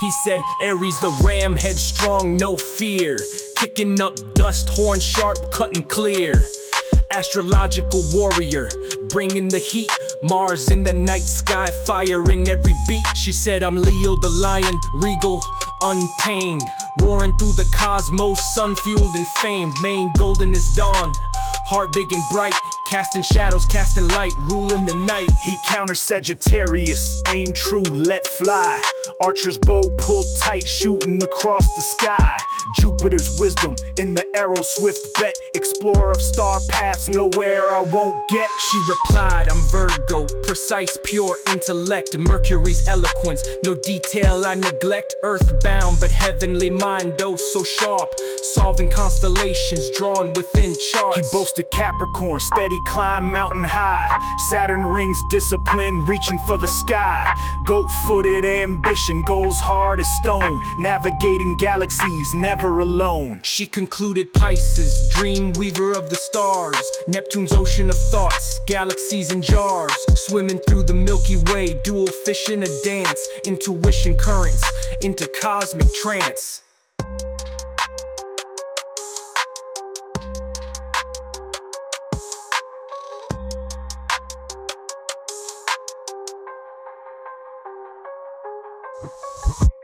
He said, Aries the ram, headstrong, no fear. Kicking up dust, horn sharp, cutting clear. Astrological warrior, bringing the heat. Mars in the night sky, firing every beat. She said, I'm Leo the lion, regal, untamed. Roaring through the cosmos, sun fueled and famed. Mane golden is dawn, heart big and bright. Casting shadows, casting light, ruling the night. He counters Sagittarius, aim true, let fly. Archer's bow pulled tight, shooting across the sky. Jupiter's wisdom in the arrow, swift bet. Explorer of star paths, nowhere I won't get. She replied, I'm Virgo, precise, pure intellect. Mercury's eloquence, no detail I neglect. Earthbound, but heavenly mind, oh so sharp. Solving constellations drawn within charts. He boasted Capricorn, steady climb mountain high. Saturn rings discipline, reaching for the sky. Goat footed ambition, goes hard as stone. Navigating galaxies, never alone. She concluded Pisces, dream weaver of the stars, Neptune's ocean of thoughts, galaxies in jars, swimming through the Milky Way, dual fish in a dance, intuition currents, into cosmic trance. you